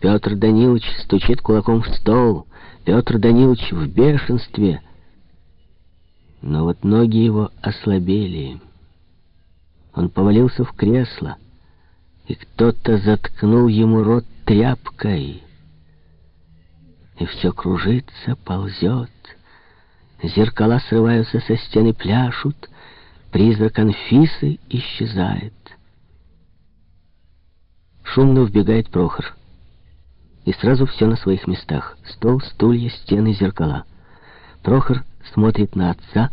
Петр Данилович стучит кулаком в стол. Петр Данилович в бешенстве. Но вот ноги его ослабели. Он повалился в кресло, и кто-то заткнул ему рот тряпкой. И все кружится, ползет. Зеркала срываются со стены, пляшут. Призрак Анфисы исчезает. Шумно вбегает Прохор. И сразу все на своих местах. Стол, стулья, стены, зеркала. Прохор смотрит на отца,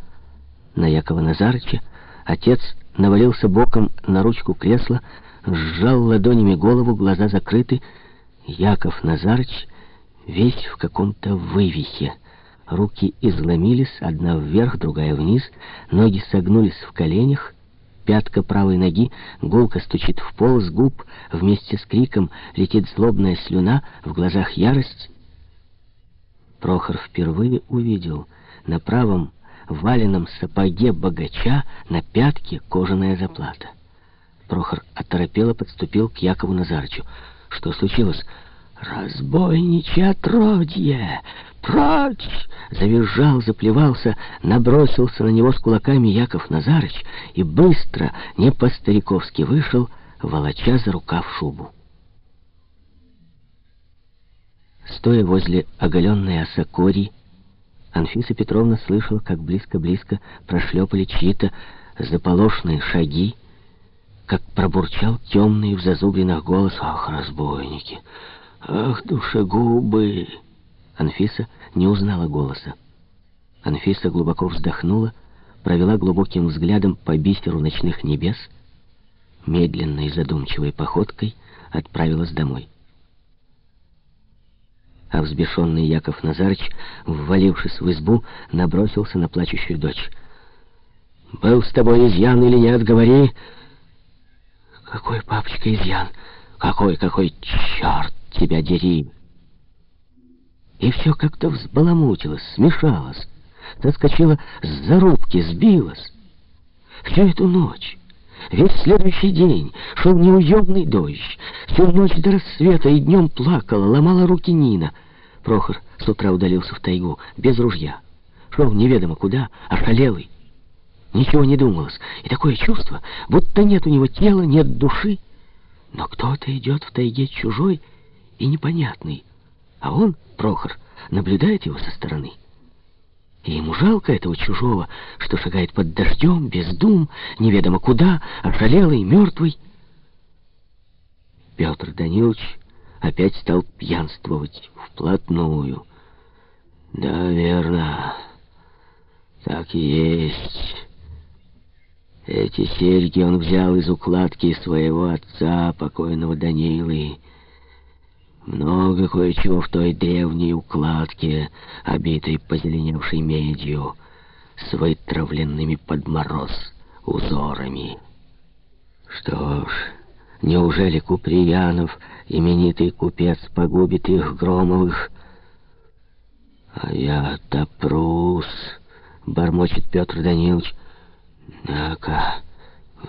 на Якова Назарыча. Отец навалился боком на ручку кресла, сжал ладонями голову, глаза закрыты. Яков Назарыч весь в каком-то вывихе. Руки изломились, одна вверх, другая вниз, ноги согнулись в коленях, пятка правой ноги гулко стучит в пол, с губ вместе с криком летит злобная слюна, в глазах ярость. Прохор впервые увидел на правом валенном сапоге богача на пятке кожаная заплата. Прохор оторопело подступил к Якову Назарычу. «Что случилось?» «Разбойничье отродье! Прочь!» Завизжал, заплевался, набросился на него с кулаками Яков Назарыч и быстро, не по-стариковски вышел, волоча за рукав шубу. Стоя возле оголенной осокори, Анфиса Петровна слышала, как близко-близко прошлепали чьи-то заполошные шаги, как пробурчал темный в зазубринах голос «Ах, разбойники! Ах, душегубы!» Анфиса не узнала голоса. Анфиса глубоко вздохнула, провела глубоким взглядом по бисеру ночных небес, медленной задумчивой походкой отправилась домой а взбешенный Яков Назарыч, ввалившись в избу, набросился на плачущую дочь. «Был с тобой изъян или нет, говори!» «Какой, папочка, изъян? Какой, какой, черт тебя дери!» И все как-то взбаламутилось, смешалось, соскочило с зарубки, сбилось. Всю эту ночь... Весь следующий день шел неуемный дождь. Всю ночь до рассвета и днем плакала, ломала руки Нина. Прохор с утра удалился в тайгу, без ружья. Шел неведомо куда, ошалелый. Ничего не думалось. И такое чувство, будто нет у него тела, нет души. Но кто-то идет в тайге чужой и непонятный. А он, Прохор, наблюдает его со стороны. И ему жалко этого чужого, что шагает под дождем, без дум, неведомо куда, ошалелый, мертвый. Петр Данилович опять стал пьянствовать вплотную. Да, верно, так и есть. Эти серьги он взял из укладки своего отца, покойного Данилы. Много кое-чего в той древней укладке, обитой позеленевшей медью, с вытравленными под мороз узорами. Что ж... Неужели Куприянов, именитый купец, погубит их Громовых? А я-то прус, бормочет Петр Данилович. На-ка,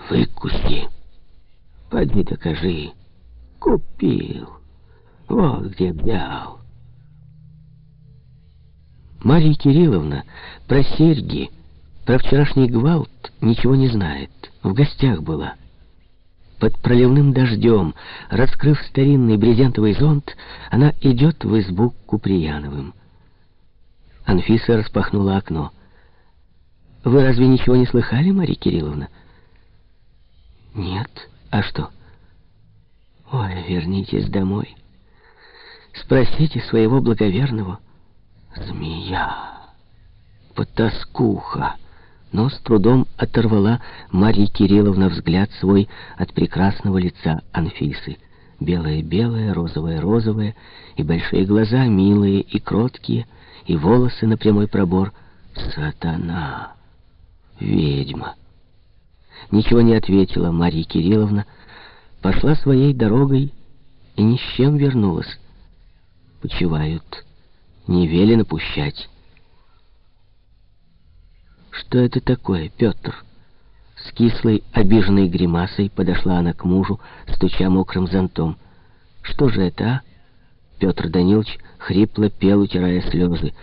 выкуси. Поди докажи. Купил. Вот где взял. Марья Кирилловна про серьги, про вчерашний гвалт ничего не знает. В гостях была под проливным дождем, раскрыв старинный брезентовый зонт, она идет в избу к Куприяновым. Анфиса распахнула окно. «Вы разве ничего не слыхали, Марья Кирилловна?» «Нет. А что?» «Ой, вернитесь домой. Спросите своего благоверного. Змея, потаскуха» но с трудом оторвала Марья Кирилловна взгляд свой от прекрасного лица Анфисы. Белое-белое, розовое-розовое, и большие глаза милые и кроткие, и волосы на прямой пробор. Сатана! Ведьма! Ничего не ответила Марья Кирилловна, пошла своей дорогой и ни с чем вернулась. Почивают, не велено пущать. «Что это такое, Петр?» С кислой, обиженной гримасой подошла она к мужу, стуча мокрым зонтом. «Что же это, а? Петр Данилович хрипло пел, утирая слезы.